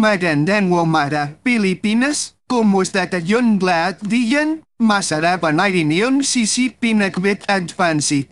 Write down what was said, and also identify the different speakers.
Speaker 1: merendan Womara, Pilipinas, kumusta tayong lahat diyan? Masarap ang aliniyong sisipin at advansit.